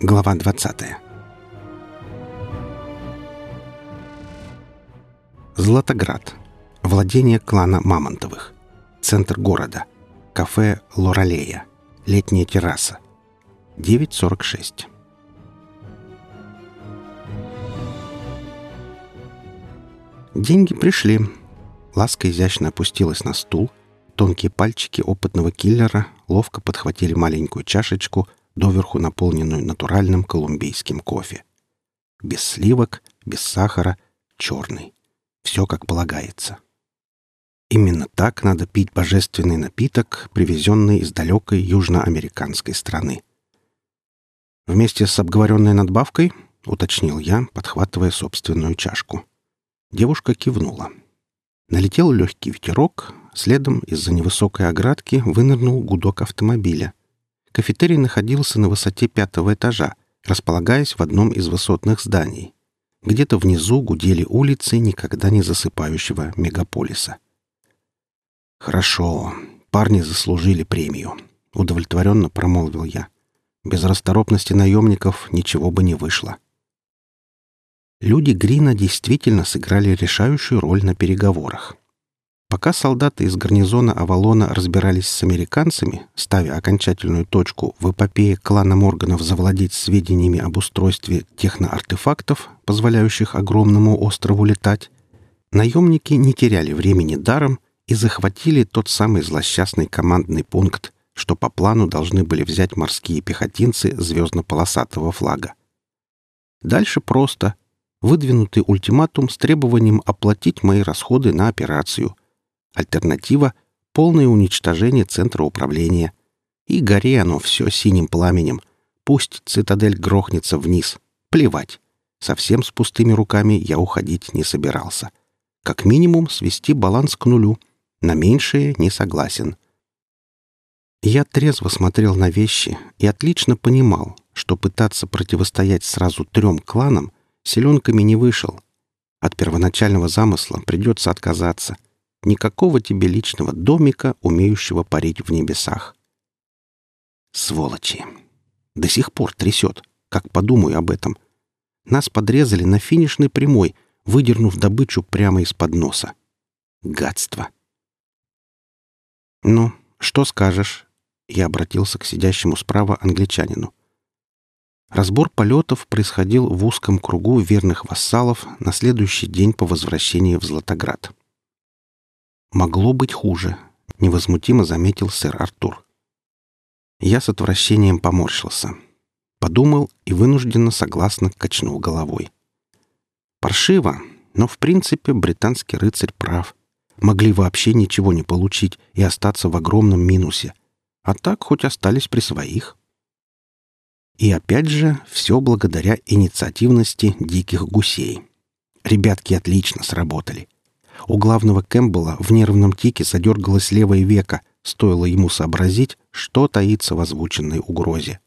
Глава 20 Златоград. Владение клана Мамонтовых. Центр города. Кафе «Лоралея». Летняя терраса. 9.46. Деньги пришли. Ласка изящно опустилась на стул. Тонкие пальчики опытного киллера ловко подхватили маленькую чашечку, доверху наполненную натуральным колумбийским кофе. Без сливок, без сахара, черный. Все как полагается. Именно так надо пить божественный напиток, привезенный из далекой южноамериканской страны. Вместе с обговоренной надбавкой, уточнил я, подхватывая собственную чашку. Девушка кивнула. Налетел легкий ветерок, следом из-за невысокой оградки вынырнул гудок автомобиля. Кафетерий находился на высоте пятого этажа, располагаясь в одном из высотных зданий. Где-то внизу гудели улицы никогда не засыпающего мегаполиса. «Хорошо, парни заслужили премию», — удовлетворенно промолвил я. «Без расторопности наемников ничего бы не вышло». Люди Грина действительно сыграли решающую роль на переговорах. Пока солдаты из гарнизона Авалона разбирались с американцами, ставя окончательную точку в эпопее клана Морганов завладеть сведениями об устройстве техноартефактов, позволяющих огромному острову летать, наемники не теряли времени даром и захватили тот самый злосчастный командный пункт, что по плану должны были взять морские пехотинцы звездно-полосатого флага. Дальше просто — выдвинутый ультиматум с требованием оплатить мои расходы на операцию. Альтернатива — полное уничтожение центра управления. И горе оно все синим пламенем. Пусть цитадель грохнется вниз. Плевать. Совсем с пустыми руками я уходить не собирался. Как минимум свести баланс к нулю. На меньшее не согласен. Я трезво смотрел на вещи и отлично понимал, что пытаться противостоять сразу трем кланам Селенками не вышел. От первоначального замысла придется отказаться. Никакого тебе личного домика, умеющего парить в небесах. Сволочи! До сих пор трясет, как подумаю об этом. Нас подрезали на финишной прямой, выдернув добычу прямо из-под носа. Гадство! «Ну, что скажешь?» Я обратился к сидящему справа англичанину. Разбор полетов происходил в узком кругу верных вассалов на следующий день по возвращении в Златоград. «Могло быть хуже», — невозмутимо заметил сэр Артур. Я с отвращением поморщился. Подумал и вынужденно согласно качнул головой. Паршиво, но в принципе британский рыцарь прав. Могли вообще ничего не получить и остаться в огромном минусе. А так хоть остались при своих. И опять же, все благодаря инициативности диких гусей. Ребятки отлично сработали. У главного Кэмпбелла в нервном тике задергалось левое веко, стоило ему сообразить, что таится в озвученной угрозе.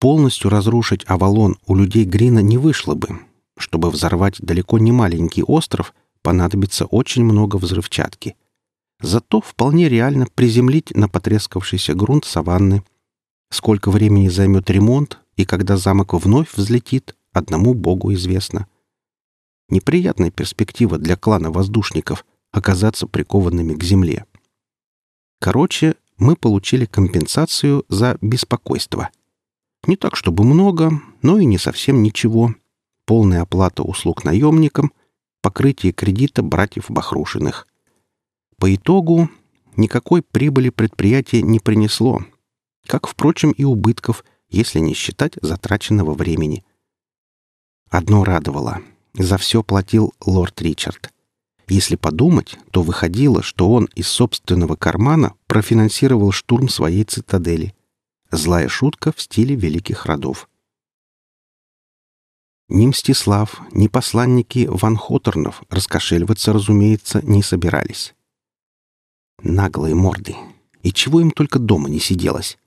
Полностью разрушить Авалон у людей Грина не вышло бы. Чтобы взорвать далеко не маленький остров, понадобится очень много взрывчатки. Зато вполне реально приземлить на потрескавшийся грунт саванны – Сколько времени займет ремонт и когда замок вновь взлетит, одному богу известно. Неприятная перспектива для клана воздушников оказаться прикованными к земле. Короче, мы получили компенсацию за беспокойство. Не так, чтобы много, но и не совсем ничего. Полная оплата услуг наемникам, покрытие кредита братьев Бахрушиных. По итогу никакой прибыли предприятие не принесло — как, впрочем, и убытков, если не считать затраченного времени. Одно радовало. За все платил лорд Ричард. Если подумать, то выходило, что он из собственного кармана профинансировал штурм своей цитадели. Злая шутка в стиле великих родов. Ни Мстислав, ни посланники Ван Хоторнов раскошеливаться, разумеется, не собирались. Наглые морды. И чего им только дома не сиделось.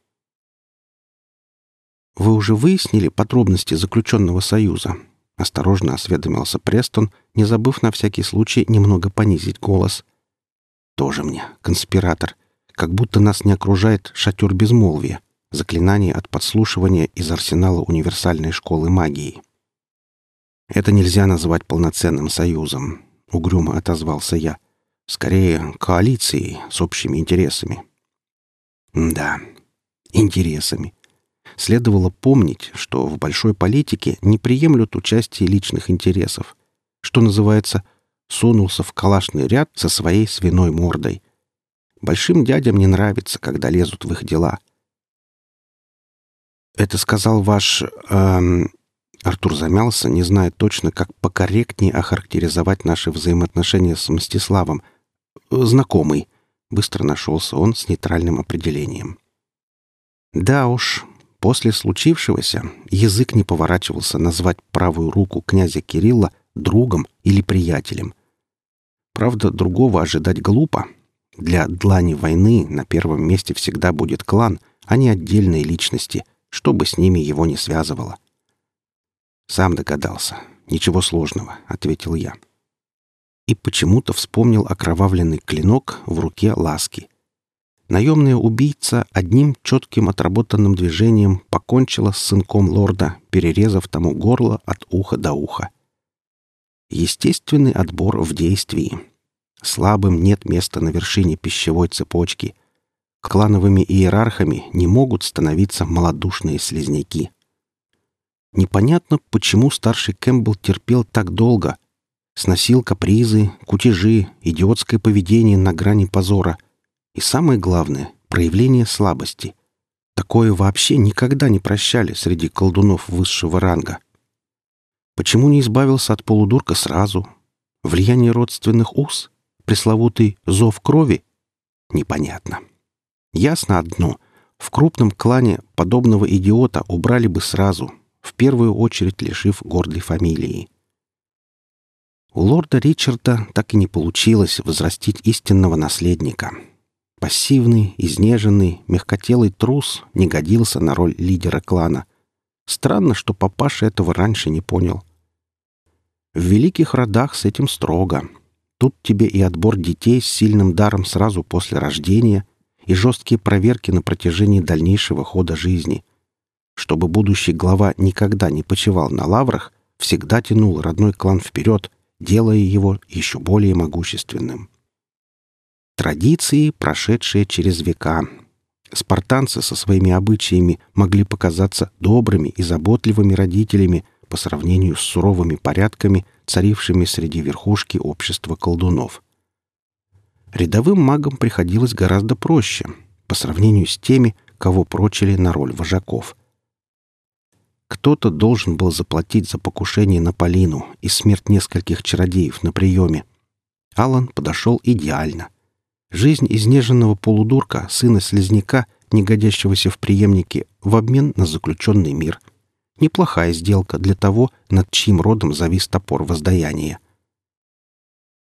«Вы уже выяснили подробности заключенного союза?» — осторожно осведомился Престон, не забыв на всякий случай немного понизить голос. «Тоже мне, конспиратор. Как будто нас не окружает шатер безмолвия. заклинание от подслушивания из арсенала универсальной школы магии. «Это нельзя назвать полноценным союзом», — угрюмо отозвался я. «Скорее, коалицией с общими интересами». «Да, интересами. Следовало помнить, что в большой политике не приемлют участие личных интересов, что называется, сунулся в калашный ряд со своей свиной мордой. Большим дядям не нравится, когда лезут в их дела. «Это сказал ваш...» эм... Артур замялся, не зная точно, как покорректнее охарактеризовать наши взаимоотношения с Мстиславом. «Знакомый», — быстро нашелся он с нейтральным определением. «Да уж, после случившегося язык не поворачивался назвать правую руку князя Кирилла другом или приятелем. Правда, другого ожидать глупо. Для длани войны на первом месте всегда будет клан, а не отдельные личности, чтобы с ними его не связывало. «Сам догадался. Ничего сложного», — ответил я. И почему-то вспомнил окровавленный клинок в руке Ласки. Наемная убийца одним четким отработанным движением покончила с сынком лорда, перерезав тому горло от уха до уха. Естественный отбор в действии. Слабым нет места на вершине пищевой цепочки. Клановыми иерархами не могут становиться малодушные слизняки. Непонятно, почему старший Кэмпбелл терпел так долго. Сносил капризы, кутежи, идиотское поведение на грани позора. И самое главное — проявление слабости. Такое вообще никогда не прощали среди колдунов высшего ранга. Почему не избавился от полудурка сразу? Влияние родственных уз? Пресловутый зов крови? Непонятно. Ясно одно. В крупном клане подобного идиота убрали бы сразу, в первую очередь лишив гордой фамилии. У лорда Ричарда так и не получилось возрастить истинного наследника. Пассивный, изнеженный, мягкотелый трус не годился на роль лидера клана. Странно, что папаша этого раньше не понял. В великих родах с этим строго. Тут тебе и отбор детей с сильным даром сразу после рождения, и жесткие проверки на протяжении дальнейшего хода жизни. Чтобы будущий глава никогда не почивал на лаврах, всегда тянул родной клан вперед, делая его еще более могущественным. Традиции, прошедшие через века. Спартанцы со своими обычаями могли показаться добрыми и заботливыми родителями – по сравнению с суровыми порядками, царившими среди верхушки общества колдунов. Рядовым магам приходилось гораздо проще, по сравнению с теми, кого прочили на роль вожаков. Кто-то должен был заплатить за покушение на Полину и смерть нескольких чародеев на приеме. Алан подошел идеально. Жизнь изнеженного полудурка, сына слезняка, не годящегося в преемнике, в обмен на заключенный мир — Неплохая сделка для того, над чьим родом завис топор воздаяния.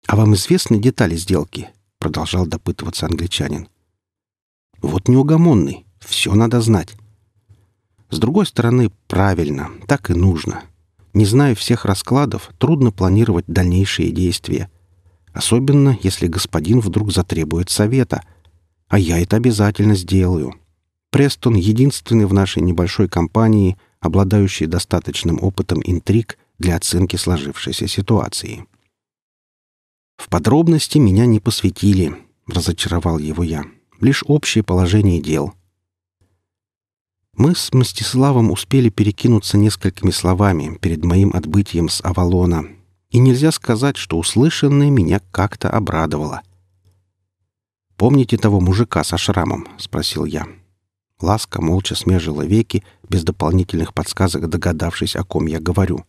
«А вам известны детали сделки?» — продолжал допытываться англичанин. «Вот неугомонный. Все надо знать». С другой стороны, правильно, так и нужно. Не зная всех раскладов, трудно планировать дальнейшие действия. Особенно, если господин вдруг затребует совета. А я это обязательно сделаю. Престон единственный в нашей небольшой компании, обладающий достаточным опытом интриг для оценки сложившейся ситуации. В подробности меня не посвятили, разочаровал его я. Лишь общее положение дел. Мы с Мстиславом успели перекинуться несколькими словами перед моим отбытием с Авалона, и нельзя сказать, что услышанное меня как-то обрадовало. «Помните того мужика со шрамом?» — спросил я. Ласка молча смежила веки, без дополнительных подсказок догадавшись, о ком я говорю.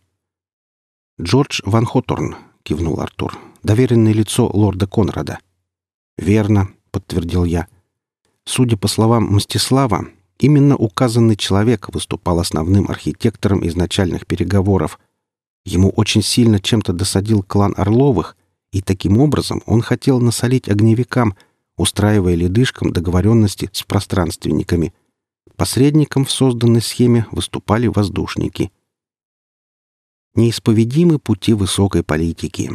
«Джордж Ван Хоторн», — кивнул Артур, — «доверенное лицо лорда Конрада». «Верно», — подтвердил я. Судя по словам Мстислава, именно указанный человек выступал основным архитектором изначальных переговоров. Ему очень сильно чем-то досадил клан Орловых, и таким образом он хотел насолить огневикам — устраивая ледышкам договоренности с пространственниками. Посредником в созданной схеме выступали воздушники. Неисповедимы пути высокой политики.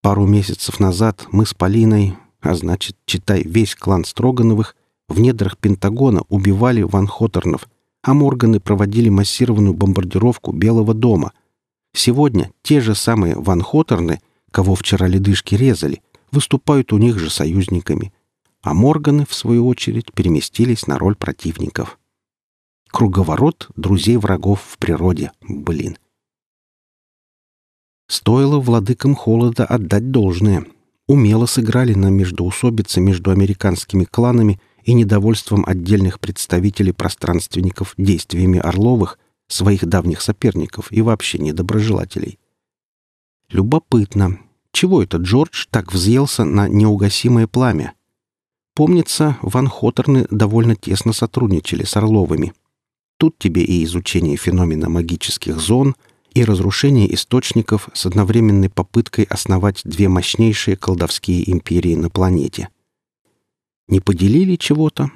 Пару месяцев назад мы с Полиной, а значит, читай весь клан Строгановых, В недрах Пентагона убивали Ван Хоторнов, а Морганы проводили массированную бомбардировку Белого дома. Сегодня те же самые Ван Хоторны, кого вчера ледышки резали, выступают у них же союзниками, а Морганы, в свою очередь, переместились на роль противников. Круговорот друзей врагов в природе, блин. Стоило владыкам холода отдать должное. Умело сыграли на междоусобице между американскими кланами и недовольством отдельных представителей пространственников действиями Орловых, своих давних соперников и вообще недоброжелателей. Любопытно, чего это Джордж так взъелся на неугасимое пламя? Помнится, Ван Хоторны довольно тесно сотрудничали с Орловыми. Тут тебе и изучение феномена магических зон, и разрушение источников с одновременной попыткой основать две мощнейшие колдовские империи на планете. Не поделили чего-то?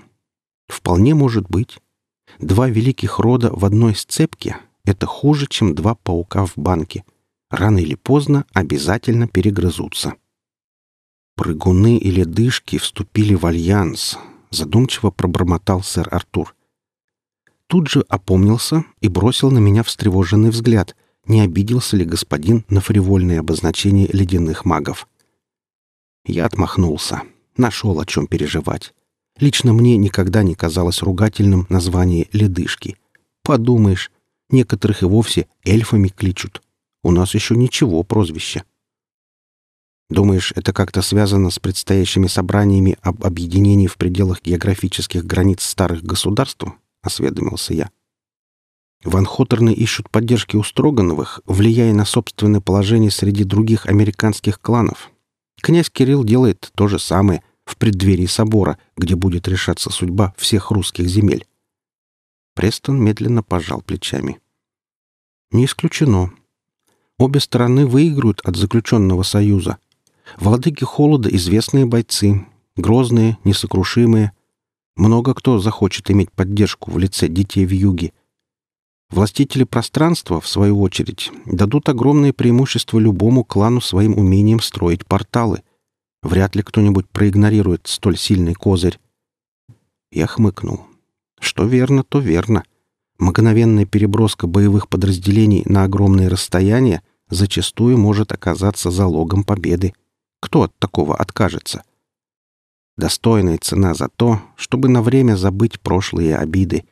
Вполне может быть. Два великих рода в одной сцепке — это хуже, чем два паука в банке. Рано или поздно обязательно перегрызутся. Прыгуны или дышки вступили в альянс, задумчиво пробормотал сэр Артур. Тут же опомнился и бросил на меня встревоженный взгляд, не обиделся ли господин на фривольное обозначение ледяных магов. Я отмахнулся. Нашел о чем переживать. Лично мне никогда не казалось ругательным название «ледышки». Подумаешь, некоторых и вовсе эльфами кличут. У нас еще ничего прозвища. Думаешь, это как-то связано с предстоящими собраниями об объединении в пределах географических границ старых государств? — осведомился я. Ван Хоторны ищут поддержки у Строгановых, влияя на собственное положение среди других американских кланов. Князь Кирилл делает то же самое в преддверии собора, где будет решаться судьба всех русских земель. Престон медленно пожал плечами. «Не исключено. Обе стороны выиграют от заключенного союза. Владыки Холода — известные бойцы, грозные, несокрушимые. Много кто захочет иметь поддержку в лице детей в юге. Властители пространства, в свою очередь, дадут огромное преимущество любому клану своим умением строить порталы. Вряд ли кто-нибудь проигнорирует столь сильный козырь. Я хмыкнул. Что верно, то верно. Мгновенная переброска боевых подразделений на огромные расстояния зачастую может оказаться залогом победы. Кто от такого откажется? Достойная цена за то, чтобы на время забыть прошлые обиды.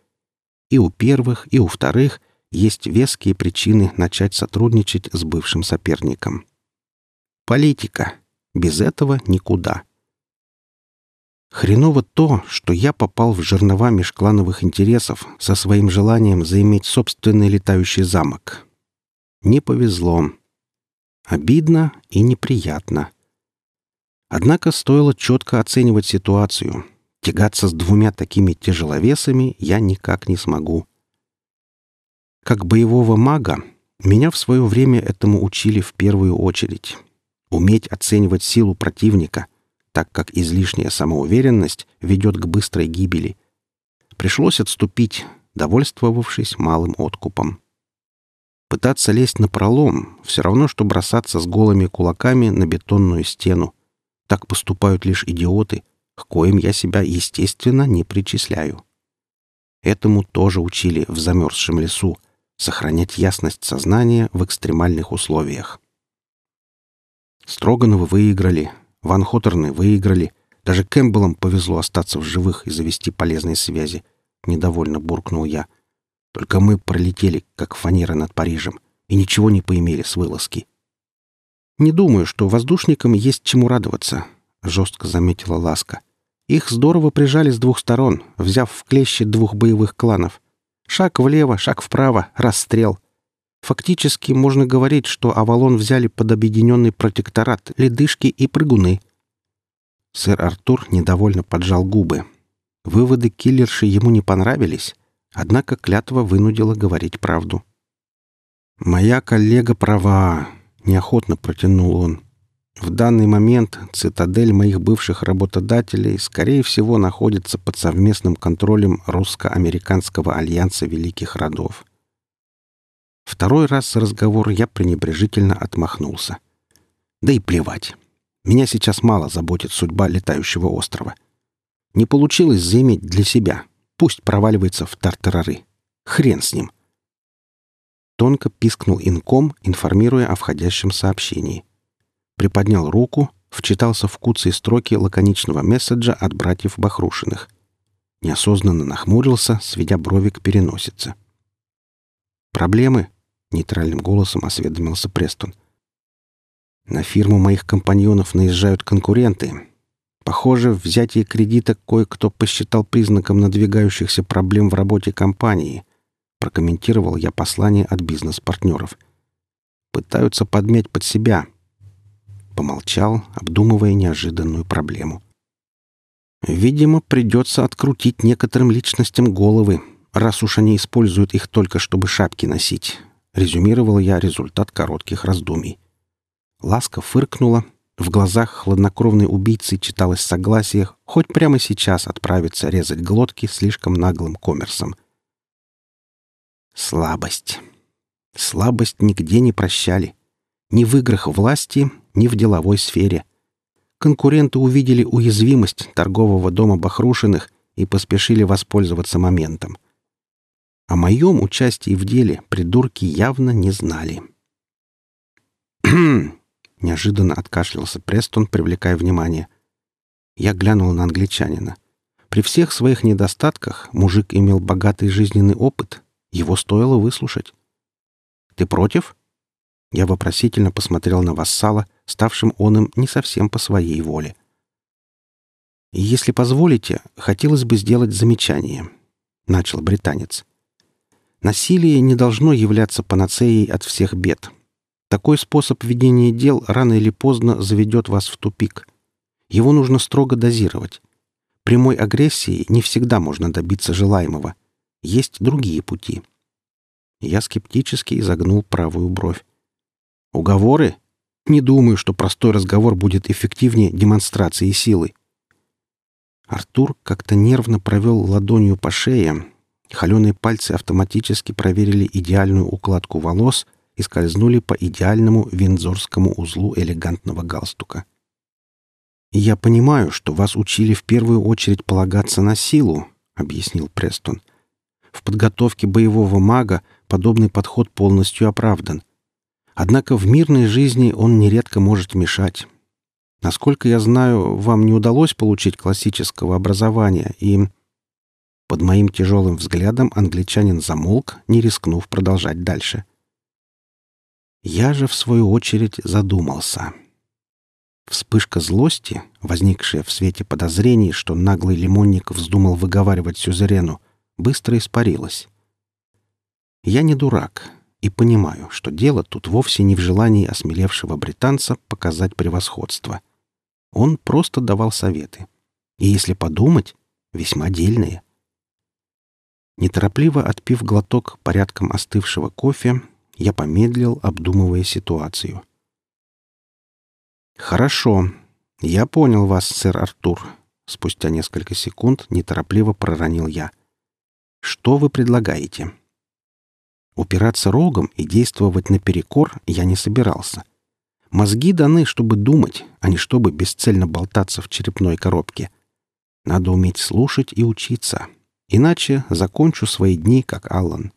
И у первых, и у вторых есть веские причины начать сотрудничать с бывшим соперником. Политика. Без этого никуда. Хреново то, что я попал в жернова межклановых интересов со своим желанием заиметь собственный летающий замок. Не повезло. Обидно и неприятно. Однако стоило четко оценивать ситуацию. Тягаться с двумя такими тяжеловесами я никак не смогу. Как боевого мага, меня в свое время этому учили в первую очередь. Уметь оценивать силу противника, так как излишняя самоуверенность ведет к быстрой гибели. Пришлось отступить, довольствовавшись малым откупом. Пытаться лезть на пролом — все равно, что бросаться с голыми кулаками на бетонную стену — так поступают лишь идиоты, к коим я себя, естественно, не причисляю. Этому тоже учили в замерзшем лесу сохранять ясность сознания в экстремальных условиях. Строгановы выиграли, Ван Хоторны выиграли, даже Кэмпбеллам повезло остаться в живых и завести полезные связи. Недовольно буркнул я. Только мы пролетели, как фанера над Парижем, и ничего не поимели с вылазки. «Не думаю, что воздушникам есть чему радоваться», — жестко заметила Ласка. «Их здорово прижали с двух сторон, взяв в клещи двух боевых кланов. Шаг влево, шаг вправо, расстрел. Фактически можно говорить, что Авалон взяли под объединенный протекторат ледышки и прыгуны». Сэр Артур недовольно поджал губы. Выводы киллерши ему не понравились, однако клятва вынудила говорить правду. «Моя коллега права», — неохотно протянул он. «В данный момент цитадель моих бывших работодателей, скорее всего, находится под совместным контролем русско-американского альянса великих родов». Второй раз разговор я пренебрежительно отмахнулся. «Да и плевать. Меня сейчас мало заботит судьба летающего острова. Не получилось заиметь для себя. Пусть проваливается в тартарары. Хрен с ним. Тонко пискнул инком, информируя о входящем сообщении. Приподнял руку, вчитался в куцые строки лаконичного месседжа от братьев Бахрушиных. Неосознанно нахмурился, сведя брови к переносице. «Проблемы?» — нейтральным голосом осведомился Престон. «На фирму моих компаньонов наезжают конкуренты. Похоже, взятие кредита кое-кто посчитал признаком надвигающихся проблем в работе компании прокомментировал я послание от бизнес-партнеров. Пытаются подмять под себя. Помолчал, обдумывая неожиданную проблему. Видимо, придется открутить некоторым личностям головы, раз уж они используют их только, чтобы шапки носить. Резюмировал я результат коротких раздумий. Ласка фыркнула, в глазах хладнокровной убийцы читалось согласие хоть прямо сейчас отправиться резать глотки слишком наглым коммерсом — Слабость. Слабость нигде не прощали. Ни в играх власти, ни в деловой сфере. Конкуренты увидели уязвимость торгового дома Бахрушиных и поспешили воспользоваться моментом. О моем участии в деле придурки явно не знали. неожиданно откашлялся Престон, привлекая внимание. Я глянул на англичанина. При всех своих недостатках мужик имел богатый жизненный опыт его стоило выслушать. «Ты против?» Я вопросительно посмотрел на вассала, ставшим он им не совсем по своей воле. «Если позволите, хотелось бы сделать замечание», — начал британец. «Насилие не должно являться панацеей от всех бед. Такой способ ведения дел рано или поздно заведет вас в тупик. Его нужно строго дозировать. Прямой агрессии не всегда можно добиться желаемого. Есть другие пути. Я скептически изогнул правую бровь. Уговоры? Не думаю, что простой разговор будет эффективнее демонстрации силы. Артур как-то нервно провел ладонью по шее. Холеные пальцы автоматически проверили идеальную укладку волос и скользнули по идеальному виндзорскому узлу элегантного галстука. «Я понимаю, что вас учили в первую очередь полагаться на силу», — объяснил Престон. В подготовке боевого мага подобный подход полностью оправдан. Однако в мирной жизни он нередко может мешать. Насколько я знаю, вам не удалось получить классического образования, и... Под моим тяжелым взглядом англичанин замолк, не рискнув продолжать дальше. Я же, в свою очередь, задумался. Вспышка злости, возникшая в свете подозрений, что наглый лимонник вздумал выговаривать сюзерену, быстро испарилась. Я не дурак и понимаю, что дело тут вовсе не в желании осмелевшего британца показать превосходство. Он просто давал советы. И если подумать, весьма дельные. Неторопливо отпив глоток порядком остывшего кофе, я помедлил, обдумывая ситуацию. «Хорошо. Я понял вас, сэр Артур», — спустя несколько секунд неторопливо проронил я. Что вы предлагаете? Упираться рогом и действовать наперекор я не собирался. Мозги даны, чтобы думать, а не чтобы бесцельно болтаться в черепной коробке. Надо уметь слушать и учиться. Иначе закончу свои дни, как Аллан.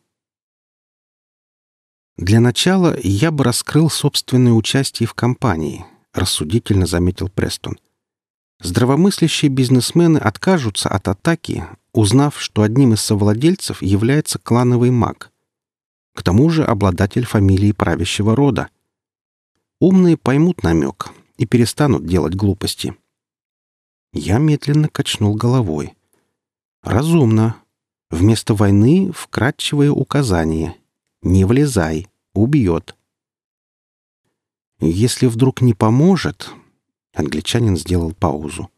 Для начала я бы раскрыл собственное участие в компании, рассудительно заметил Престон. Здравомыслящие бизнесмены откажутся от атаки, узнав, что одним из совладельцев является клановый маг. К тому же обладатель фамилии правящего рода. Умные поймут намек и перестанут делать глупости. Я медленно качнул головой. Разумно. Вместо войны вкратчивое указание. Не влезай, убьет. Если вдруг не поможет... Англичанин сделал паузу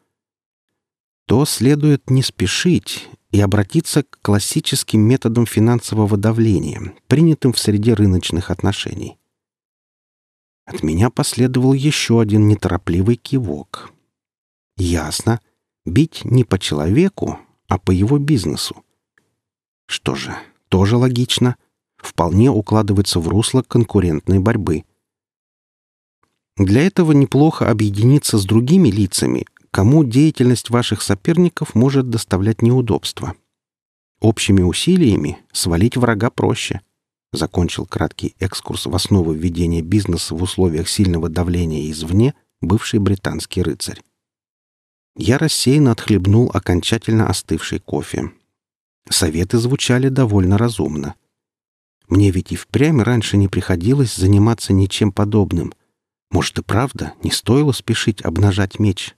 то следует не спешить и обратиться к классическим методам финансового давления, принятым в среде рыночных отношений. От меня последовал еще один неторопливый кивок. Ясно. Бить не по человеку, а по его бизнесу. Что же, тоже логично. Вполне укладывается в русло конкурентной борьбы. Для этого неплохо объединиться с другими лицами, кому деятельность ваших соперников может доставлять неудобства. Общими усилиями свалить врага проще. Закончил краткий экскурс в основы ведения бизнеса в условиях сильного давления извне бывший британский рыцарь. Я рассеянно отхлебнул окончательно остывший кофе. Советы звучали довольно разумно. Мне ведь и впрямь раньше не приходилось заниматься ничем подобным. Может и правда, не стоило спешить обнажать меч.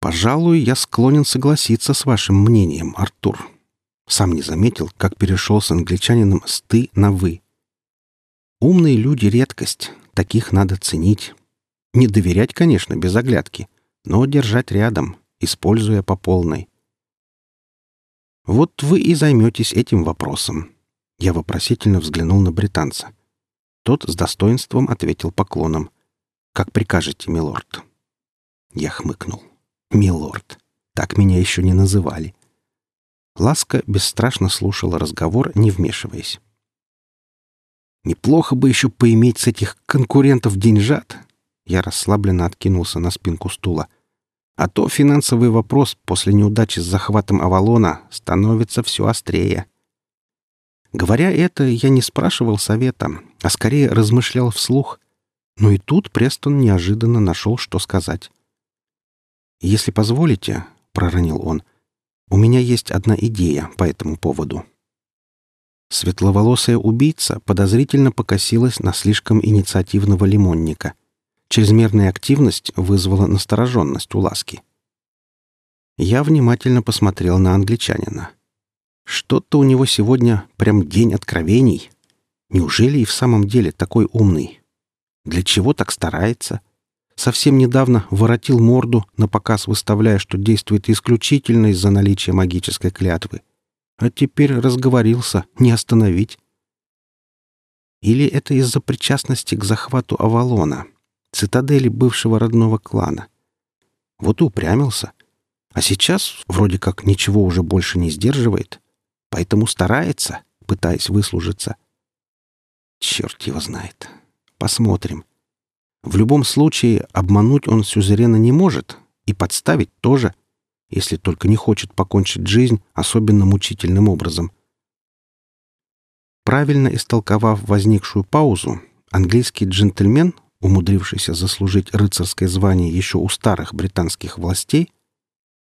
Пожалуй, я склонен согласиться с вашим мнением, Артур. Сам не заметил, как перешел с англичанином с «ты» на «вы». Умные люди — редкость, таких надо ценить. Не доверять, конечно, без оглядки, но держать рядом, используя по полной. Вот вы и займетесь этим вопросом. Я вопросительно взглянул на британца. Тот с достоинством ответил поклоном. «Как прикажете, милорд?» Я хмыкнул. «Милорд. Так меня еще не называли». Ласка бесстрашно слушала разговор, не вмешиваясь. «Неплохо бы еще поиметь с этих конкурентов деньжат!» Я расслабленно откинулся на спинку стула. «А то финансовый вопрос после неудачи с захватом Авалона становится все острее». Говоря это, я не спрашивал совета, а скорее размышлял вслух. Но и тут Престон неожиданно нашел, что сказать. «Если позволите», — проронил он, — «у меня есть одна идея по этому поводу». Светловолосая убийца подозрительно покосилась на слишком инициативного лимонника. Чрезмерная активность вызвала настороженность у Ласки. Я внимательно посмотрел на англичанина. Что-то у него сегодня прям день откровений. Неужели и в самом деле такой умный? Для чего так старается? Совсем недавно воротил морду, на показ выставляя, что действует исключительно из-за наличия магической клятвы. А теперь разговорился, не остановить. Или это из-за причастности к захвату Авалона, цитадели бывшего родного клана? Вот и упрямился. А сейчас вроде как ничего уже больше не сдерживает поэтому старается, пытаясь выслужиться. Черт его знает. Посмотрим. В любом случае, обмануть он сюзерена не может, и подставить тоже, если только не хочет покончить жизнь особенно мучительным образом. Правильно истолковав возникшую паузу, английский джентльмен, умудрившийся заслужить рыцарское звание еще у старых британских властей,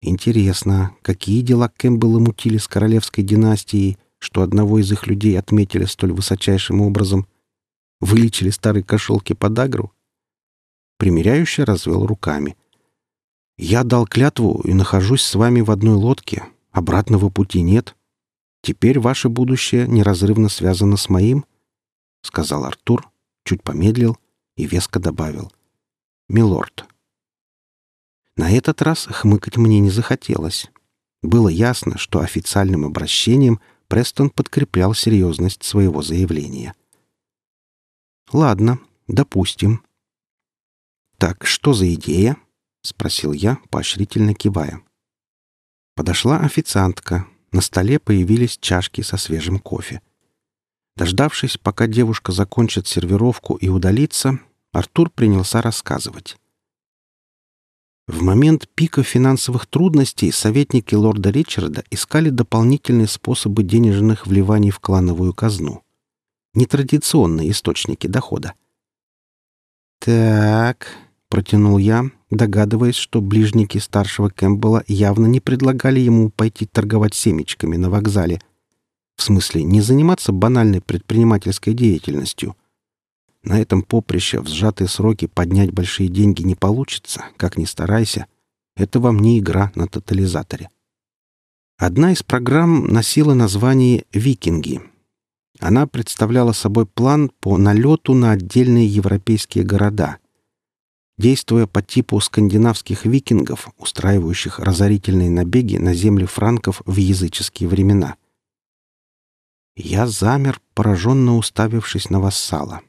Интересно, какие дела Кэмпбеллы мутили с королевской династией, что одного из их людей отметили столь высочайшим образом? Вылечили старые кошелки под агру? Примеряющий развел руками. «Я дал клятву и нахожусь с вами в одной лодке. Обратного пути нет. Теперь ваше будущее неразрывно связано с моим», — сказал Артур, чуть помедлил и веско добавил. «Милорд, на этот раз хмыкать мне не захотелось. Было ясно, что официальным обращением Престон подкреплял серьезность своего заявления. «Ладно, допустим». «Так, что за идея?» — спросил я, поощрительно кивая. Подошла официантка. На столе появились чашки со свежим кофе. Дождавшись, пока девушка закончит сервировку и удалится, Артур принялся рассказывать. В момент пика финансовых трудностей советники лорда Ричарда искали дополнительные способы денежных вливаний в клановую казну. Нетрадиционные источники дохода. «Так», — протянул я, догадываясь, что ближники старшего Кэмпбелла явно не предлагали ему пойти торговать семечками на вокзале. В смысле, не заниматься банальной предпринимательской деятельностью — на этом поприще в сжатые сроки поднять большие деньги не получится, как ни старайся. Это вам не игра на тотализаторе. Одна из программ носила название «Викинги». Она представляла собой план по налету на отдельные европейские города. Действуя по типу скандинавских викингов, устраивающих разорительные набеги на земли франков в языческие времена. Я замер, пораженно уставившись на вассала.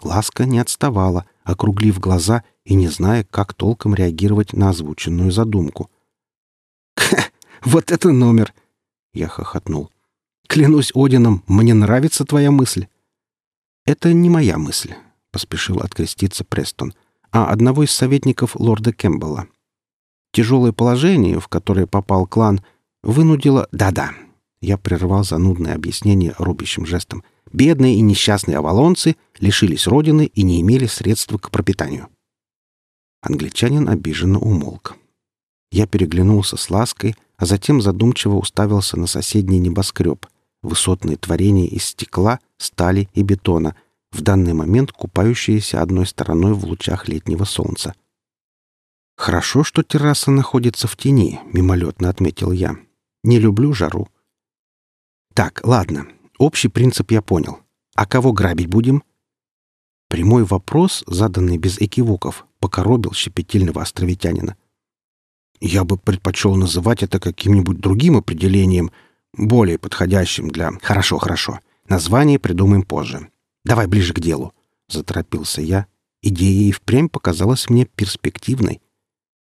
Ласка не отставала, округлив глаза и не зная, как толком реагировать на озвученную задумку. вот это номер!» — я хохотнул. «Клянусь Одином, мне нравится твоя мысль». «Это не моя мысль», — поспешил откреститься Престон, «а одного из советников лорда Кэмпбелла. Тяжелое положение, в которое попал клан, вынудило... Да-да, я прервал занудное объяснение рубящим жестом. Бедные и несчастные авалонцы лишились родины и не имели средств к пропитанию. Англичанин обиженно умолк. Я переглянулся с лаской, а затем задумчиво уставился на соседний небоскреб, высотные творения из стекла, стали и бетона, в данный момент купающиеся одной стороной в лучах летнего солнца. «Хорошо, что терраса находится в тени», — мимолетно отметил я. «Не люблю жару». «Так, ладно. Общий принцип я понял. А кого грабить будем?» Прямой вопрос, заданный без экивоков, покоробил щепетильного островитянина. Я бы предпочел называть это каким-нибудь другим определением, более подходящим для... Хорошо, хорошо. Название придумаем позже. Давай ближе к делу. Заторопился я. Идея и впрямь показалась мне перспективной.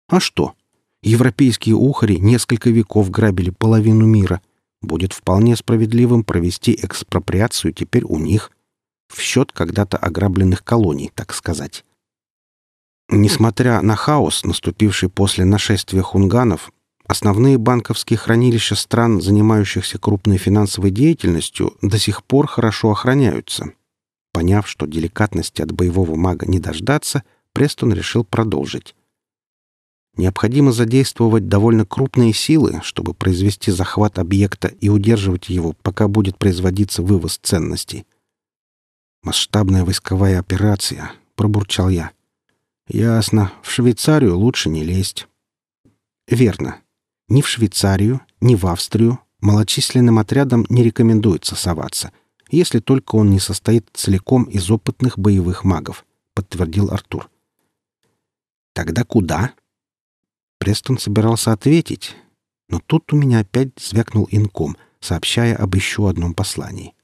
А что? Европейские ухари несколько веков грабили половину мира. Будет вполне справедливым провести экспроприацию теперь у них. В счет когда-то ограбленных колоний, так сказать. Несмотря на хаос, наступивший после нашествия хунганов, основные банковские хранилища стран, занимающихся крупной финансовой деятельностью, до сих пор хорошо охраняются. Поняв, что деликатности от боевого мага не дождаться, Престон решил продолжить. Необходимо задействовать довольно крупные силы, чтобы произвести захват объекта и удерживать его, пока будет производиться вывоз ценностей. «Масштабная войсковая операция», — пробурчал я. Ясно. В Швейцарию лучше не лезть. Верно. Ни в Швейцарию, ни в Австрию малочисленным отрядам не рекомендуется соваться, если только он не состоит целиком из опытных боевых магов, подтвердил Артур. Тогда куда? Престон собирался ответить, но тут у меня опять звякнул инком, сообщая об еще одном послании.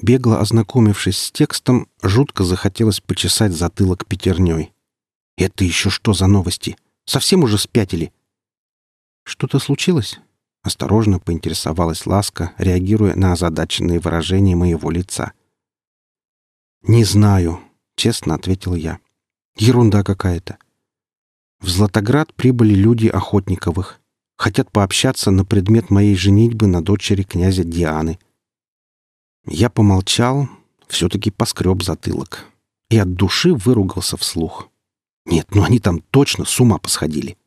Бегло ознакомившись с текстом, жутко захотелось почесать затылок пятерней. «Это еще что за новости? Совсем уже спятили?» «Что-то случилось?» — осторожно поинтересовалась Ласка, реагируя на озадаченные выражения моего лица. «Не знаю», — честно ответил я. «Ерунда какая-то. В Златоград прибыли люди Охотниковых. Хотят пообщаться на предмет моей женитьбы на дочери князя Дианы». Я помолчал, все-таки поскреб затылок и от души выругался вслух. Нет, ну они там точно с ума посходили.